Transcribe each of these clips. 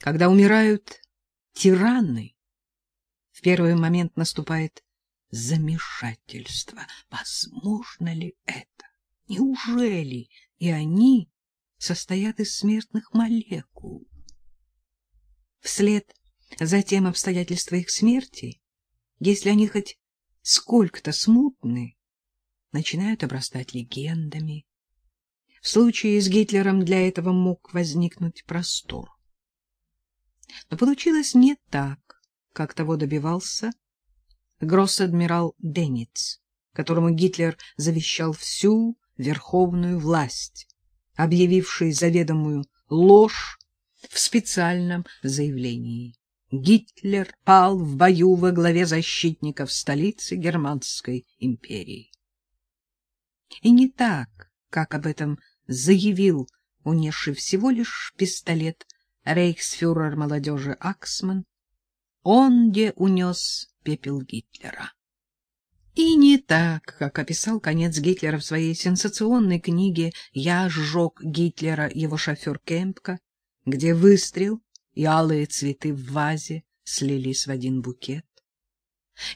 Когда умирают тираны, в первый момент наступает замешательство. Возможно ли это? Неужели и они состоят из смертных молекул? Вслед за тем обстоятельства их смерти, если они хоть сколько-то смутны, начинают обрастать легендами. В случае с Гитлером для этого мог возникнуть простор. Но получилось не так, как того добивался гросс-адмирал Денниц, которому Гитлер завещал всю верховную власть, объявивший заведомую ложь в специальном заявлении. Гитлер пал в бою во главе защитников столицы Германской империи. И не так, как об этом заявил унесший всего лишь пистолет рейхсфюрер молодежи Аксман, он где унес пепел Гитлера. И не так, как описал конец Гитлера в своей сенсационной книге «Я сжег Гитлера, его шофер Кемпка», где выстрел и алые цветы в вазе слились в один букет.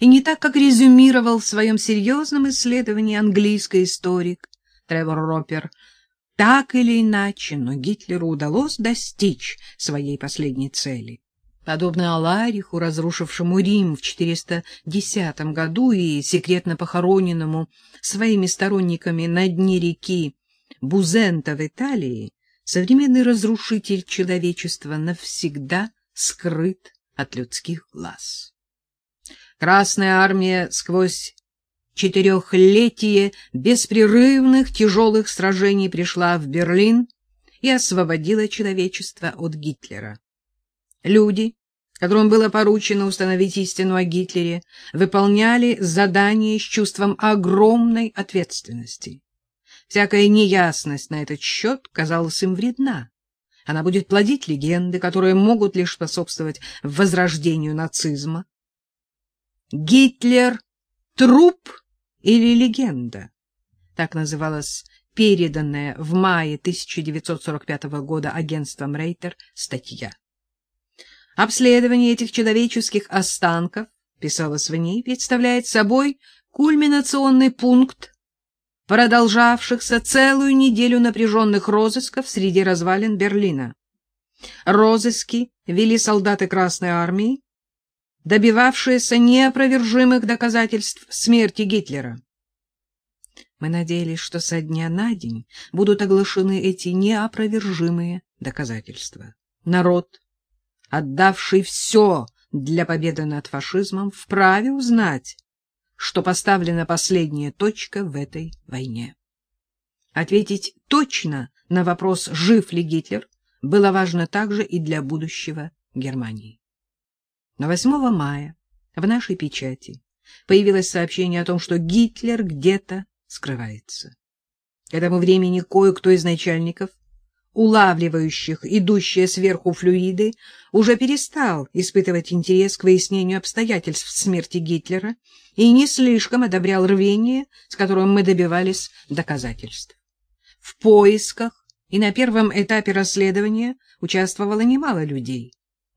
И не так, как резюмировал в своем серьезном исследовании английский историк Тревор Ропер, так или иначе, но Гитлеру удалось достичь своей последней цели. Подобно Алариху, разрушившему Рим в 410 году и секретно похороненному своими сторонниками на дне реки Бузента в Италии, современный разрушитель человечества навсегда скрыт от людских глаз. Красная армия сквозь четырехлетие беспрерывных тяжелых сражений пришла в Берлин и освободила человечество от Гитлера. Люди, которым было поручено установить истину о Гитлере, выполняли задание с чувством огромной ответственности. Всякая неясность на этот счет казалась им вредна. Она будет плодить легенды, которые могут лишь способствовать возрождению нацизма. Гитлер — труп или легенда? Так называлась переданная в мае 1945 года агентством Рейтер статья. Обследование этих человеческих останков, писалось в ней, представляет собой кульминационный пункт продолжавшихся целую неделю напряженных розысков среди развалин Берлина. Розыски вели солдаты Красной Армии, добивавшиеся неопровержимых доказательств смерти Гитлера. Мы надеялись, что со дня на день будут оглашены эти неопровержимые доказательства. Народ отдавший все для победы над фашизмом, вправе узнать, что поставлена последняя точка в этой войне. Ответить точно на вопрос, жив ли Гитлер, было важно также и для будущего Германии. На 8 мая в нашей печати появилось сообщение о том, что Гитлер где-то скрывается. К этому времени кое-кто из начальников улавливающих идущие сверху флюиды, уже перестал испытывать интерес к выяснению обстоятельств смерти Гитлера и не слишком одобрял рвение, с которым мы добивались доказательств. В поисках и на первом этапе расследования участвовало немало людей,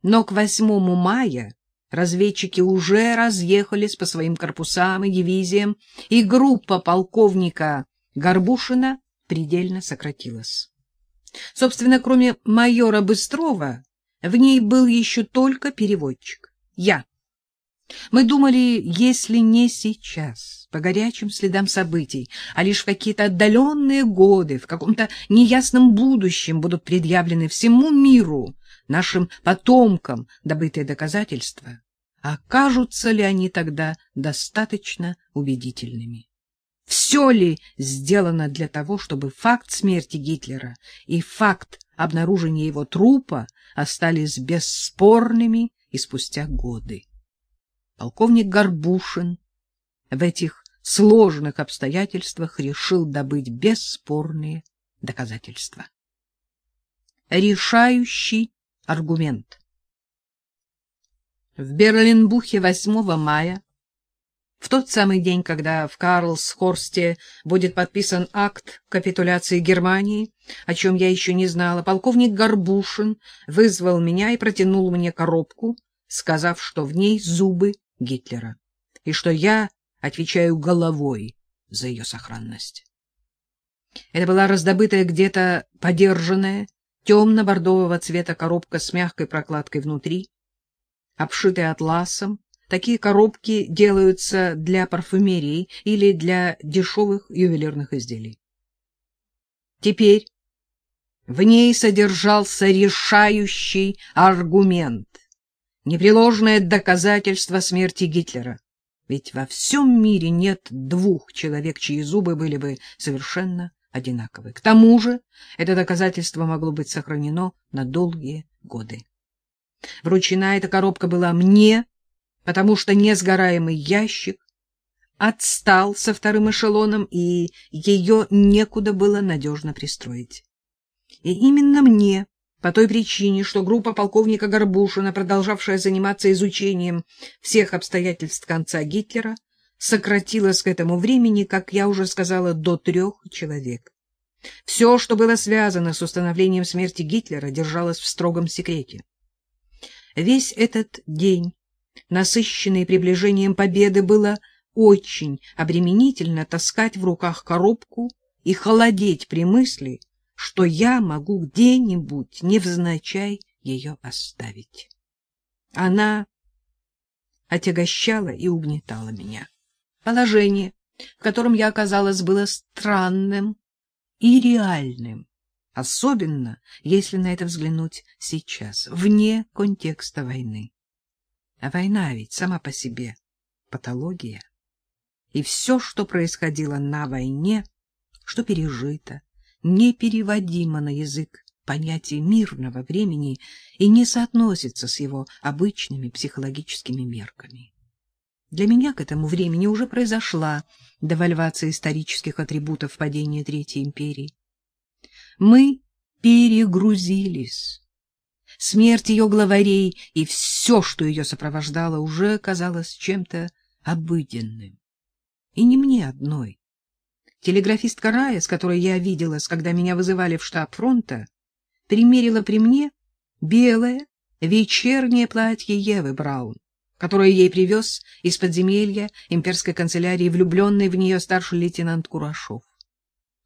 но к 8 мая разведчики уже разъехались по своим корпусам и дивизиям, и группа полковника Горбушина предельно сократилась. Собственно, кроме майора Быстрова, в ней был еще только переводчик. Я. Мы думали, если не сейчас, по горячим следам событий, а лишь в какие-то отдаленные годы, в каком-то неясном будущем будут предъявлены всему миру, нашим потомкам, добытые доказательства, окажутся ли они тогда достаточно убедительными? Все ли сделано для того, чтобы факт смерти Гитлера и факт обнаружения его трупа остались бесспорными и спустя годы? Полковник Горбушин в этих сложных обстоятельствах решил добыть бесспорные доказательства. Решающий аргумент. В Берлинбухе 8 мая В тот самый день, когда в Карлсхорсте будет подписан акт капитуляции Германии, о чем я еще не знала, полковник Горбушин вызвал меня и протянул мне коробку, сказав, что в ней зубы Гитлера, и что я отвечаю головой за ее сохранность. Это была раздобытая где-то подержанная, темно-бордового цвета коробка с мягкой прокладкой внутри, обшитая атласом, Такие коробки делаются для парфюмерии или для дешевых ювелирных изделий. Теперь в ней содержался решающий аргумент, непреложное доказательство смерти Гитлера. Ведь во всем мире нет двух человек, чьи зубы были бы совершенно одинаковы. К тому же это доказательство могло быть сохранено на долгие годы. Вручена эта коробка была мне потому что несгораемый ящик отстал со вторым эшелоном, и ее некуда было надежно пристроить. И именно мне, по той причине, что группа полковника Горбушина, продолжавшая заниматься изучением всех обстоятельств конца Гитлера, сократилась к этому времени, как я уже сказала, до трех человек. Все, что было связано с установлением смерти Гитлера, держалось в строгом секрете. Весь этот день насыщенный приближением победы, было очень обременительно таскать в руках коробку и холодеть при мысли, что я могу где-нибудь невзначай ее оставить. Она отягощала и угнетала меня. Положение, в котором я оказалась, было странным и реальным, особенно если на это взглянуть сейчас, вне контекста войны. А война ведь сама по себе патология. И все, что происходило на войне, что пережито, непереводимо на язык понятие мирного времени и не соотносится с его обычными психологическими мерками. Для меня к этому времени уже произошла девальвация исторических атрибутов падения Третьей империи. Мы перегрузились Смерть ее главарей и все, что ее сопровождало, уже казалось чем-то обыденным. И не мне одной. Телеграфистка Рая, с которой я виделась, когда меня вызывали в штаб фронта, примерила при мне белое вечернее платье Евы Браун, которое ей привез из подземелья имперской канцелярии влюбленный в нее старший лейтенант Курашов.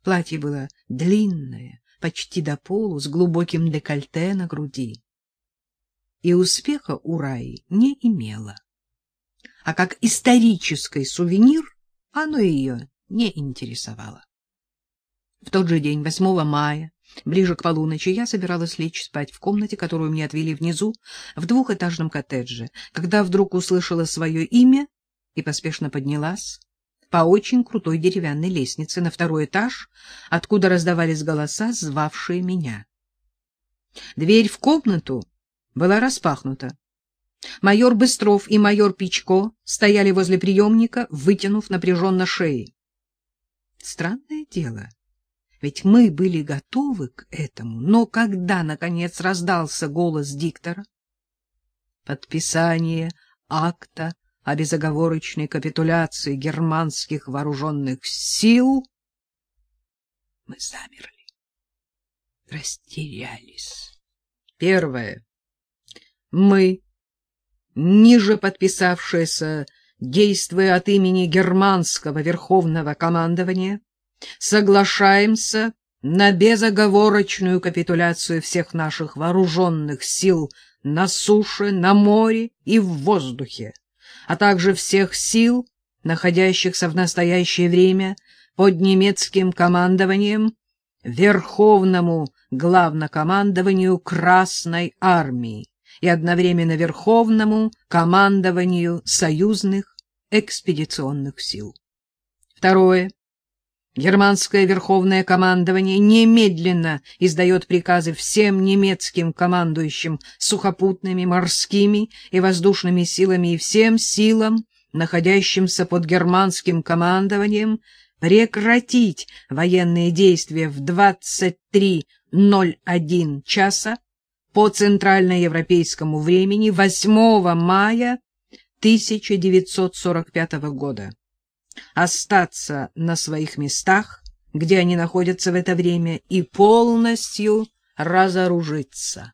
Платье было длинное, почти до полу, с глубоким декольте на груди. И успеха у Раи не имело. А как исторический сувенир оно ее не интересовало. В тот же день, 8 мая, ближе к полуночи, я собиралась лечь спать в комнате, которую мне отвели внизу, в двухэтажном коттедже, когда вдруг услышала свое имя и поспешно поднялась по очень крутой деревянной лестнице на второй этаж, откуда раздавались голоса, звавшие меня. Дверь в комнату была распахнута. Майор Быстров и майор Пичко стояли возле приемника, вытянув напряженно шеи. Странное дело, ведь мы были готовы к этому, но когда, наконец, раздался голос диктора, подписание акта о безоговорочной капитуляции германских вооруженных сил, мы замерли, растерялись. Первое. Мы, ниже подписавшиеся, действуя от имени германского верховного командования, соглашаемся на безоговорочную капитуляцию всех наших вооруженных сил на суше, на море и в воздухе а также всех сил, находящихся в настоящее время под немецким командованием Верховному главнокомандованию Красной Армии и одновременно Верховному командованию союзных экспедиционных сил. Второе. Германское верховное командование немедленно издает приказы всем немецким командующим сухопутными, морскими и воздушными силами и всем силам, находящимся под германским командованием, прекратить военные действия в 23.01 часа по центральноевропейскому времени 8 мая 1945 года, остаться на своих местах, где они находятся в это время, и полностью разоружиться.